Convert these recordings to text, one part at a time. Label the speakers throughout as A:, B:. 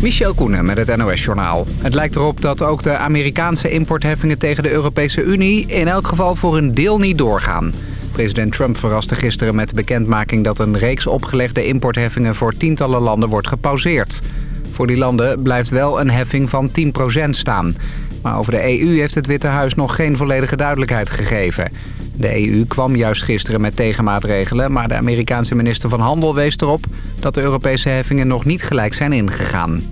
A: Michel Koenen met het NOS-journaal. Het lijkt erop dat ook de Amerikaanse importheffingen tegen de Europese Unie... in elk geval voor een deel niet doorgaan. President Trump verraste gisteren met de bekendmaking... dat een reeks opgelegde importheffingen voor tientallen landen wordt gepauzeerd. Voor die landen blijft wel een heffing van 10% staan. Maar over de EU heeft het Witte Huis nog geen volledige duidelijkheid gegeven. De EU kwam juist gisteren met tegenmaatregelen... maar de Amerikaanse minister van Handel wees erop... dat de Europese heffingen nog niet gelijk zijn ingegaan.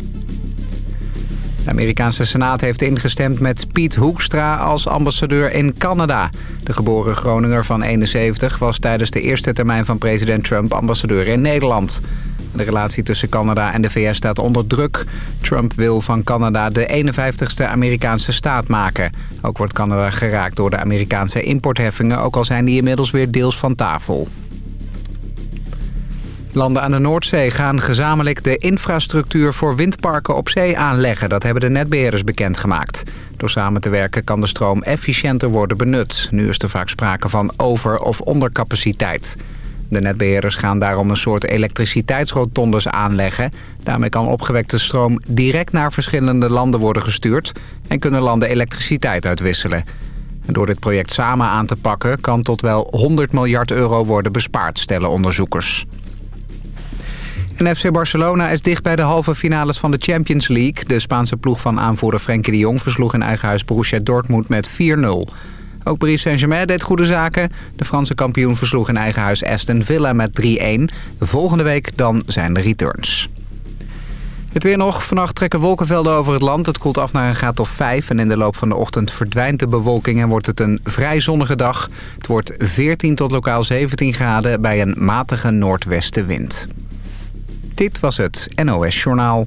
A: De Amerikaanse Senaat heeft ingestemd met Piet Hoekstra als ambassadeur in Canada. De geboren Groninger van 71 was tijdens de eerste termijn van president Trump ambassadeur in Nederland. De relatie tussen Canada en de VS staat onder druk. Trump wil van Canada de 51ste Amerikaanse staat maken. Ook wordt Canada geraakt door de Amerikaanse importheffingen... ook al zijn die inmiddels weer deels van tafel. Landen aan de Noordzee gaan gezamenlijk de infrastructuur voor windparken op zee aanleggen. Dat hebben de netbeheerders bekendgemaakt. Door samen te werken kan de stroom efficiënter worden benut. Nu is er vaak sprake van over- of ondercapaciteit. De netbeheerders gaan daarom een soort elektriciteitsrotondes aanleggen. Daarmee kan opgewekte stroom direct naar verschillende landen worden gestuurd... en kunnen landen elektriciteit uitwisselen. En door dit project samen aan te pakken kan tot wel 100 miljard euro worden bespaard, stellen onderzoekers. En FC Barcelona is dicht bij de halve finales van de Champions League. De Spaanse ploeg van aanvoerder Frenkie de Jong versloeg in eigen huis Borussia Dortmund met 4-0. Ook Paris Saint-Germain deed goede zaken. De Franse kampioen versloeg in eigen huis Aston Villa met 3-1. Volgende week dan zijn de returns. Het weer nog. Vannacht trekken wolkenvelden over het land. Het koelt af naar een graad of 5. En in de loop van de ochtend verdwijnt de bewolking en wordt het een vrij zonnige dag. Het wordt 14 tot lokaal 17 graden bij een matige noordwestenwind. Dit was het NOS Journaal.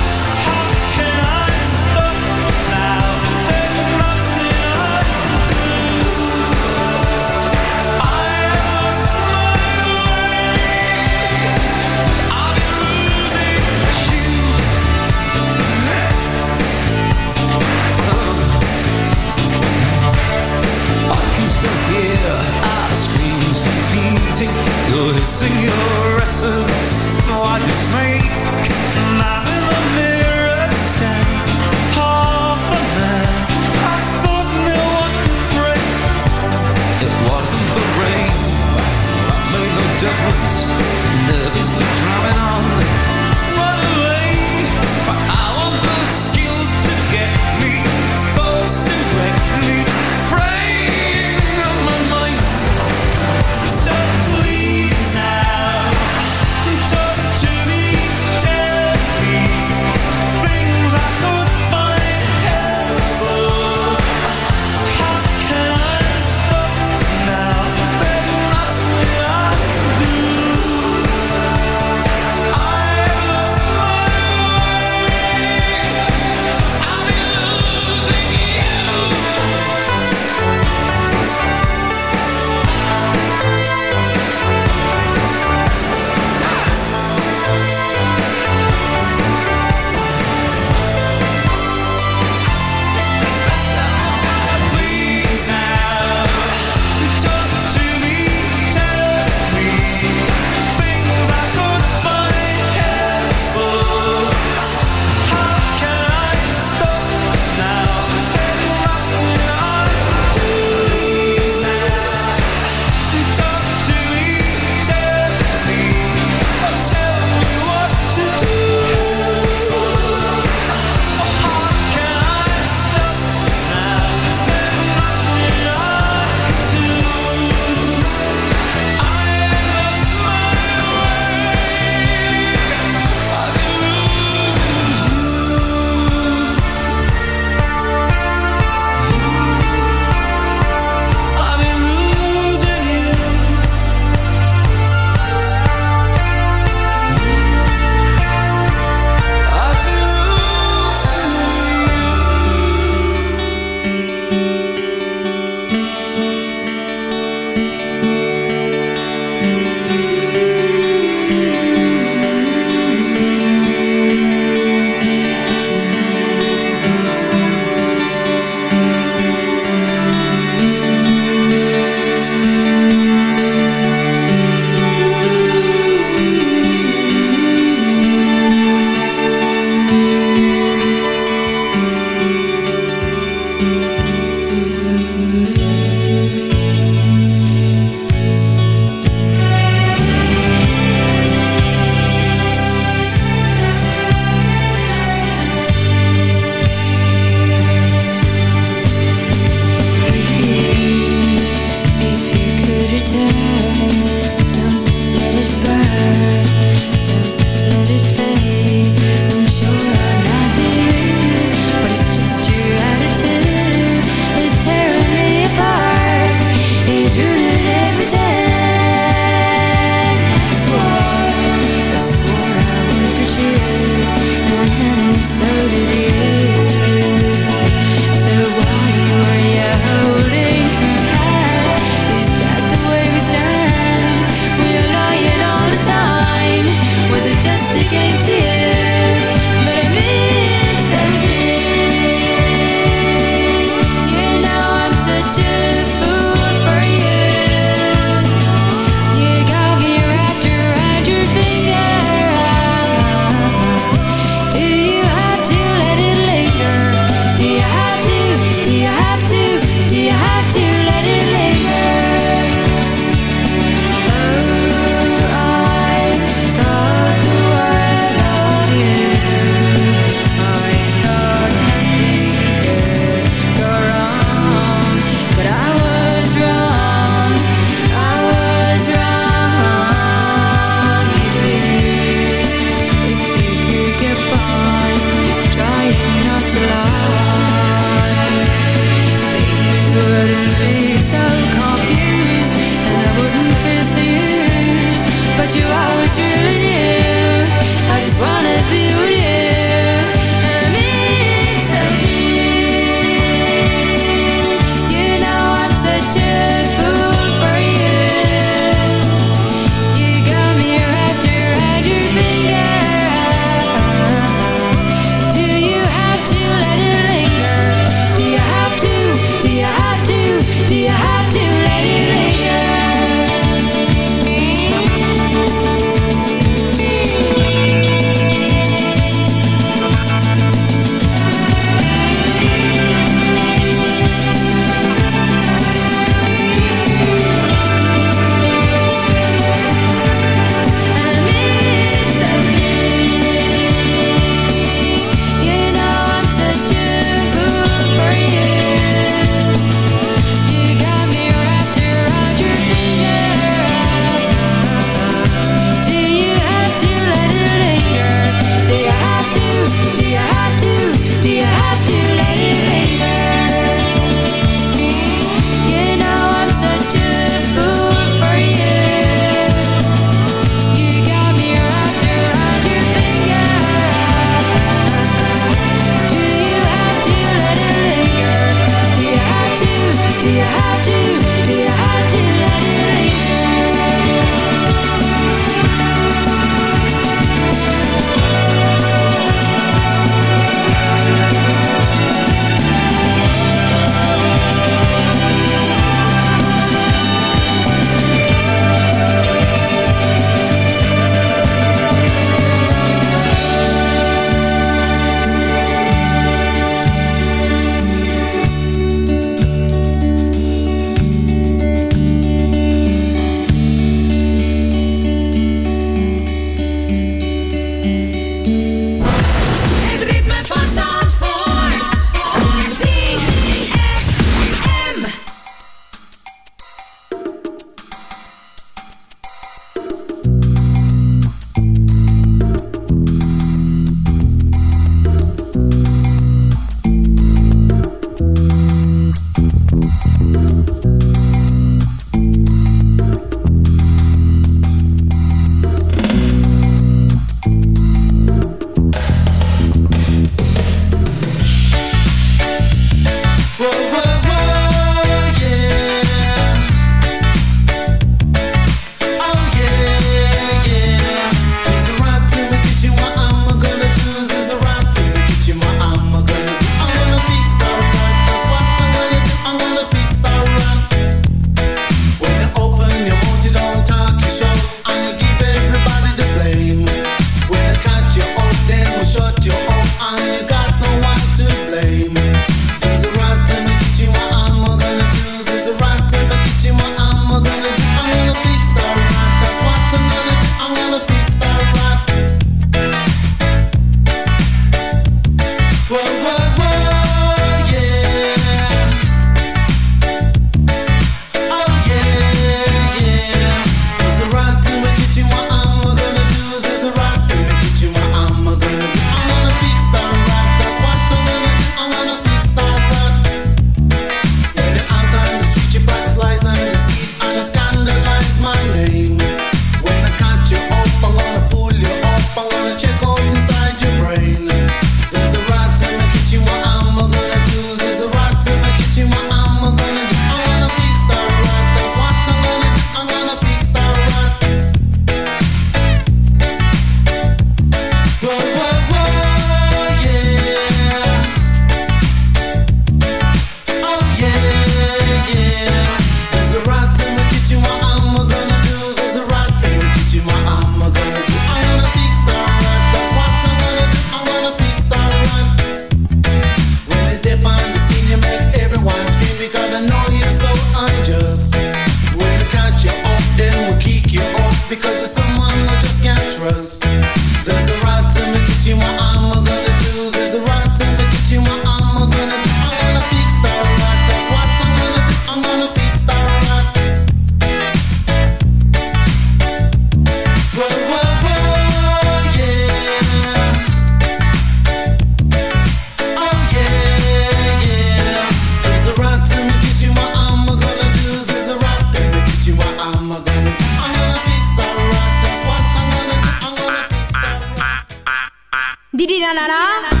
B: Didi na na
C: na.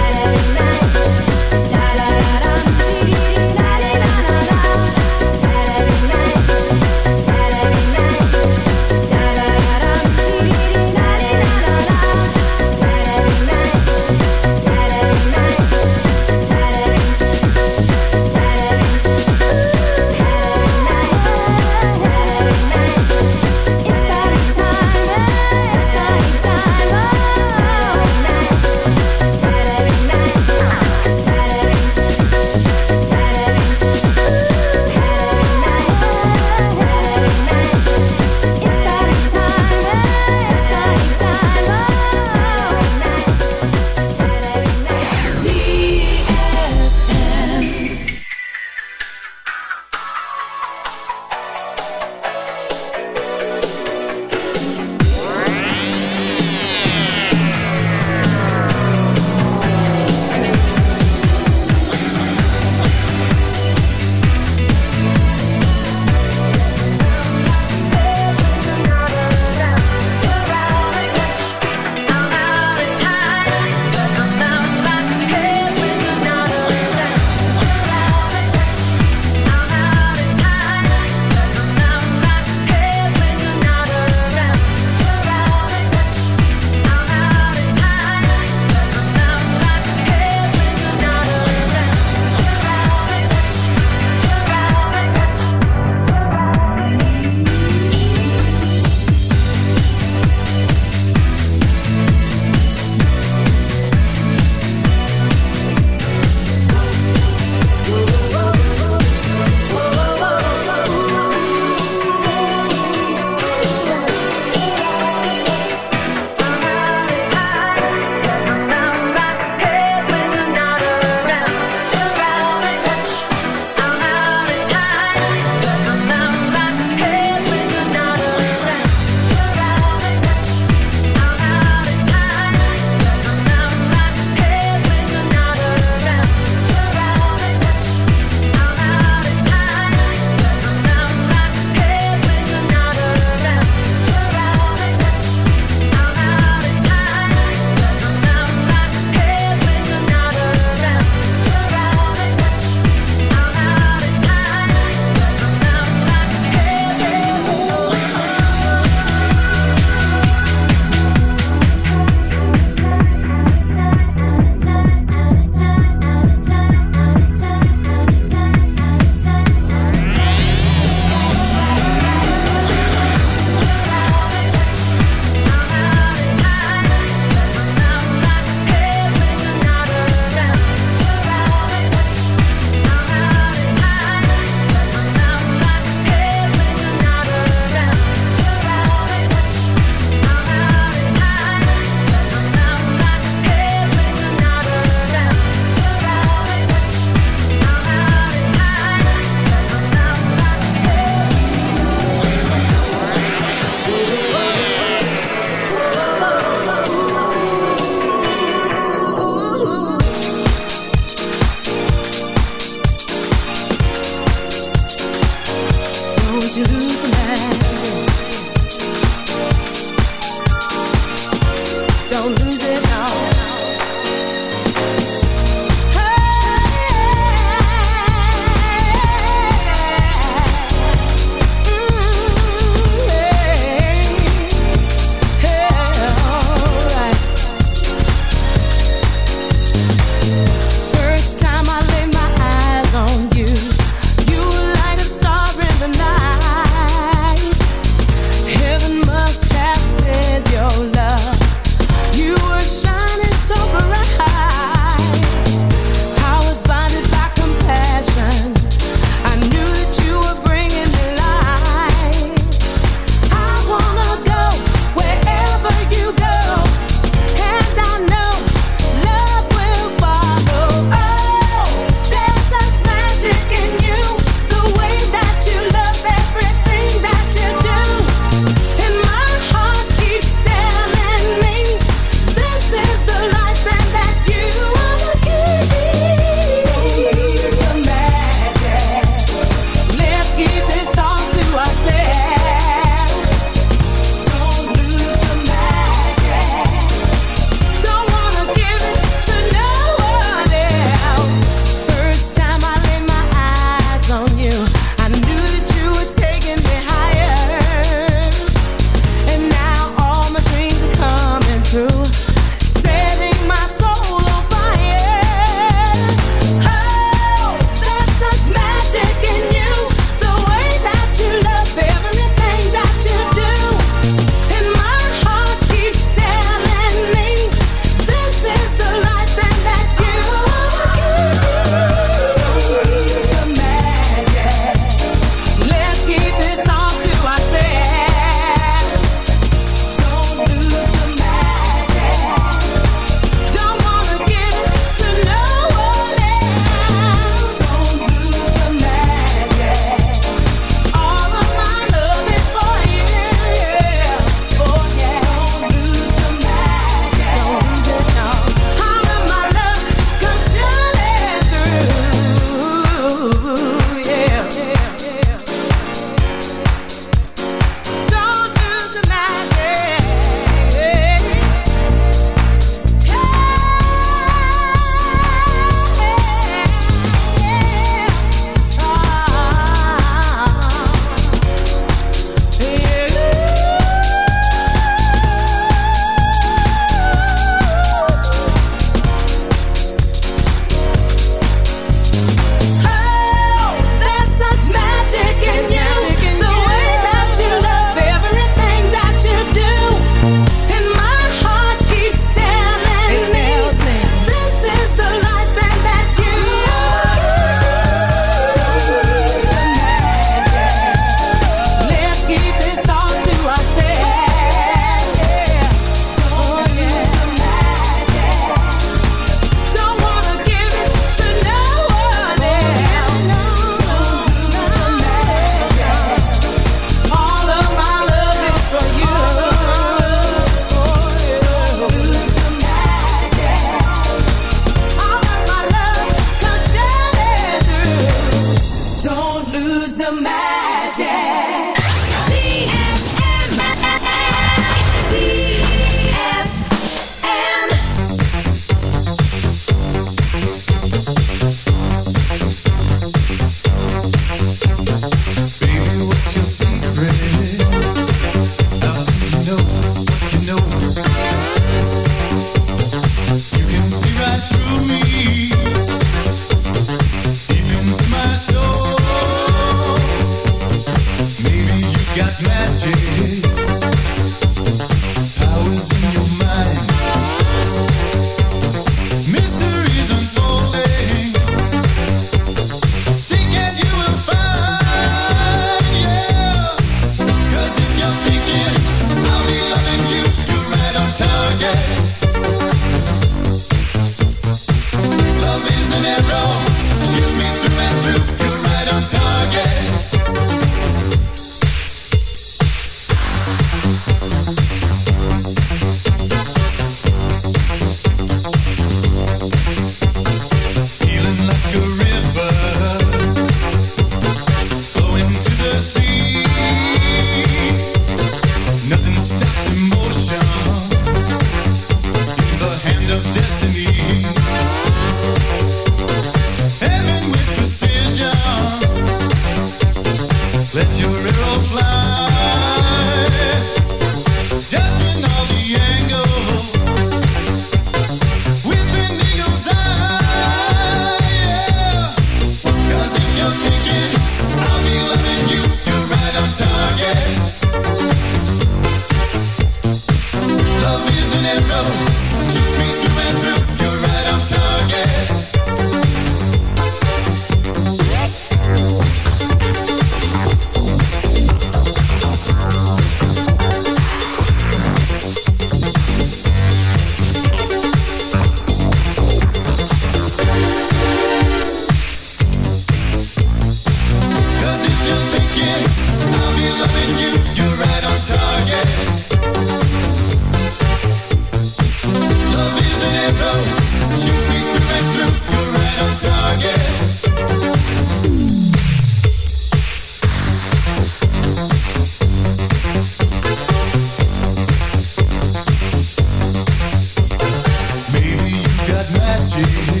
C: day.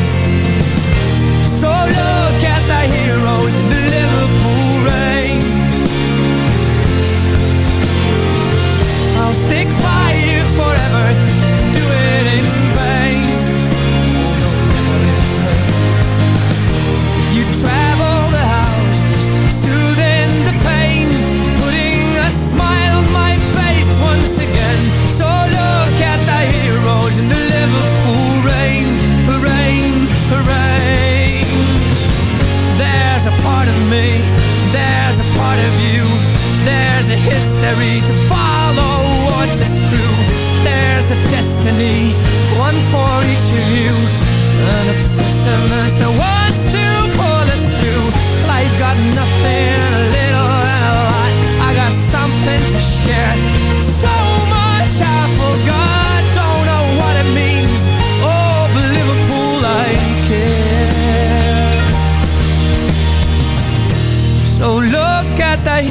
C: stick by me. There's a part of you There's a history to follow. Or to screw? There's a destiny One for each of you. An obsession is the ones to pull us through. Life got nothing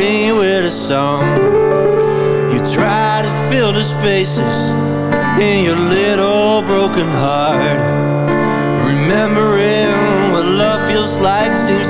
D: story with a song. You try to fill the spaces in your little broken heart Remembering what love feels like seems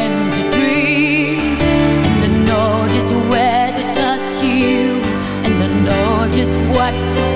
E: got to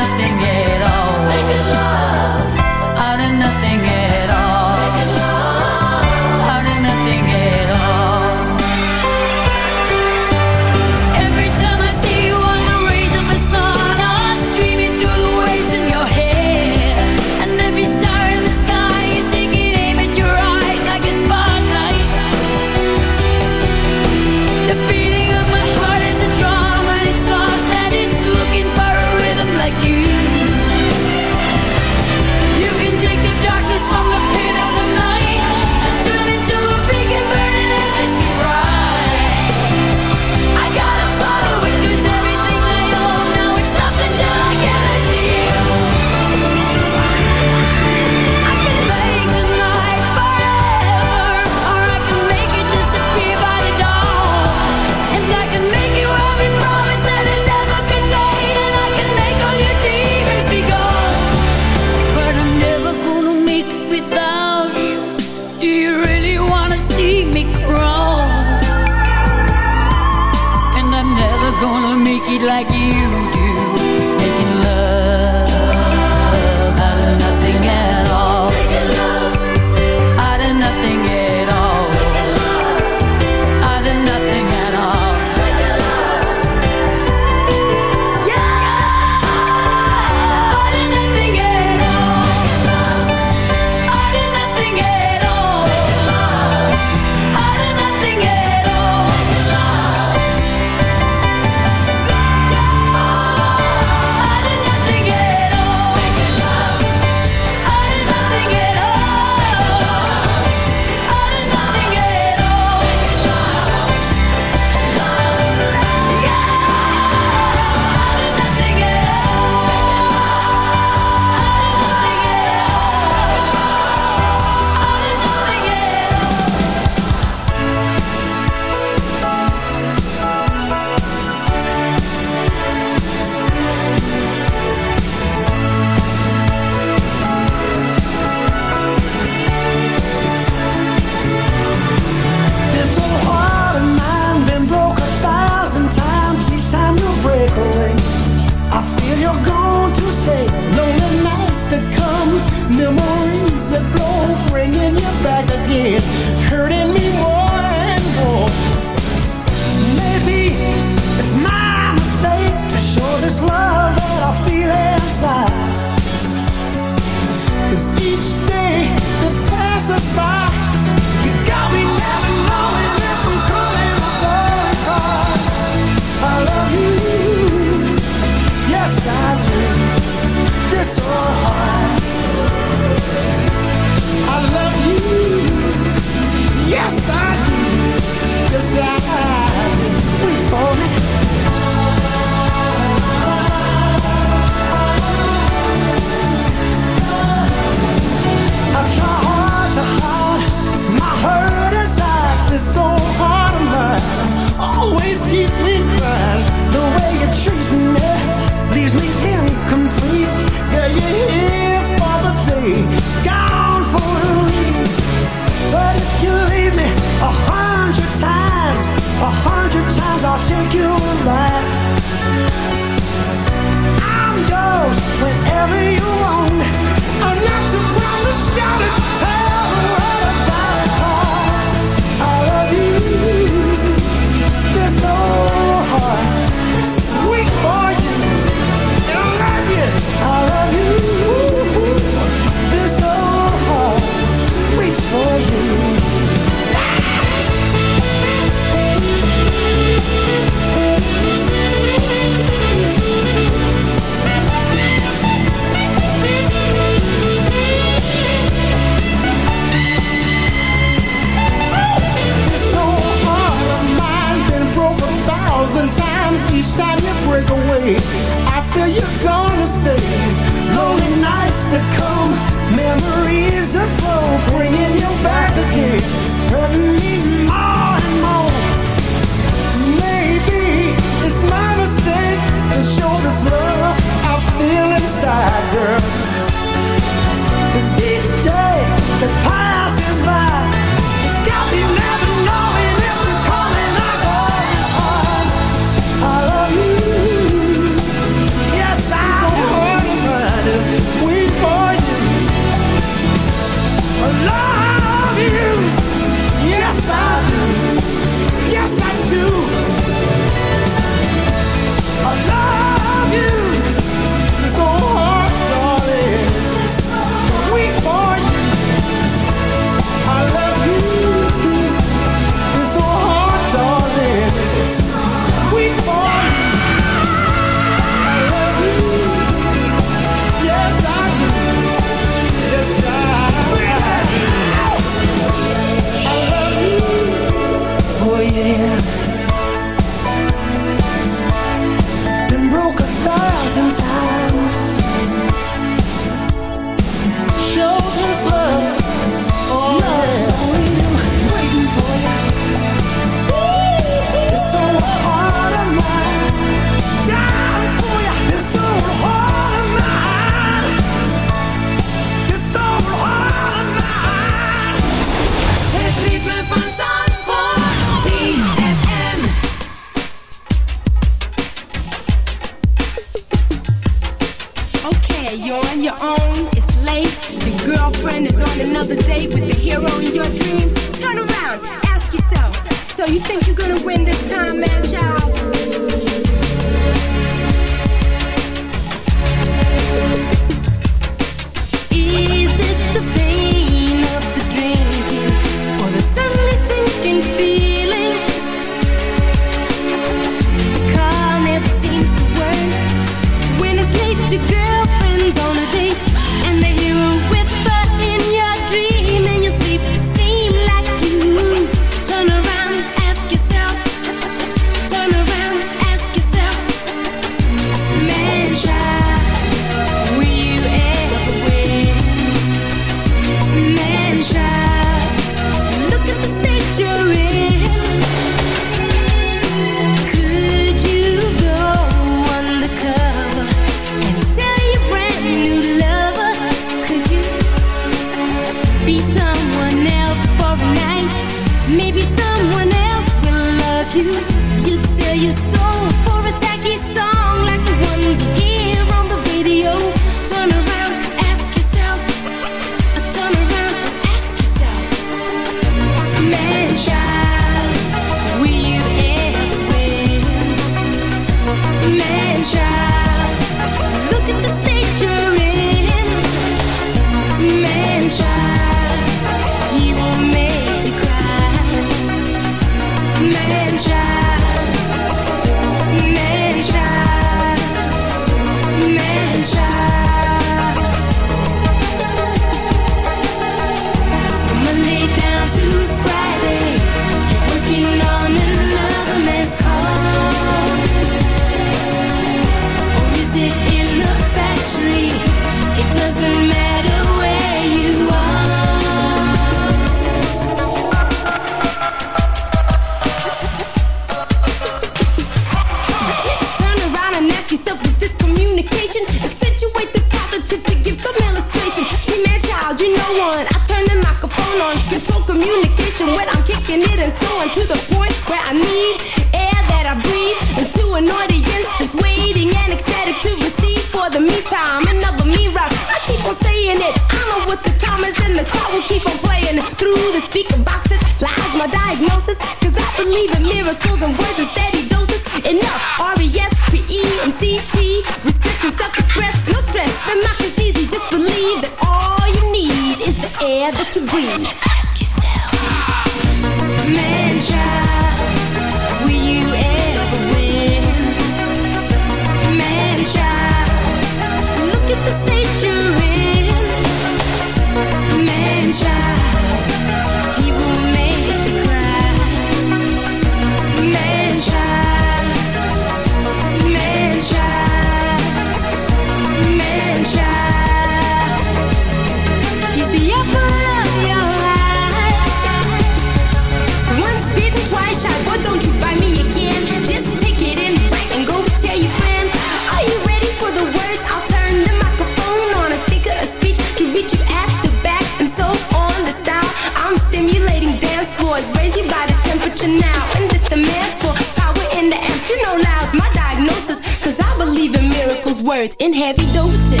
E: words in heavy doses.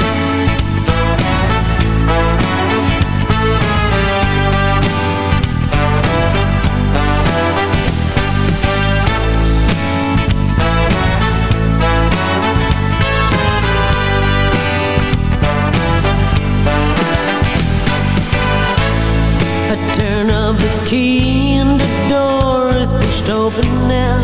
F: A turn of the key and the door is pushed open now